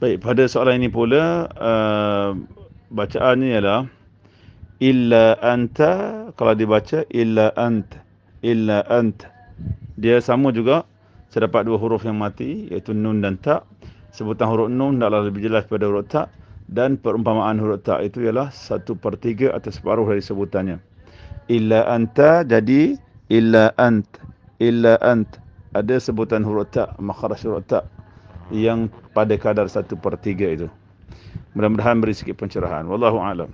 Baik, pada soalan ini pula uh, bacaannya ialah illa anta kalau dibaca illa ant illa ant. Dia sama juga terdapat dua huruf yang mati iaitu nun dan ta sebutan huruf nun adalah lebih jelas pada huruf ta dan perumpamaan huruf ta itu ialah satu per tiga atau separuh dari sebutannya. Illa anta jadi illa ant illa ant. Ada sebutan huruf ta makhraj huruf ta yang pada kadar satu per tiga itu. Mudah-mudahan beri sikit pencerahan. Wallahu a'lam.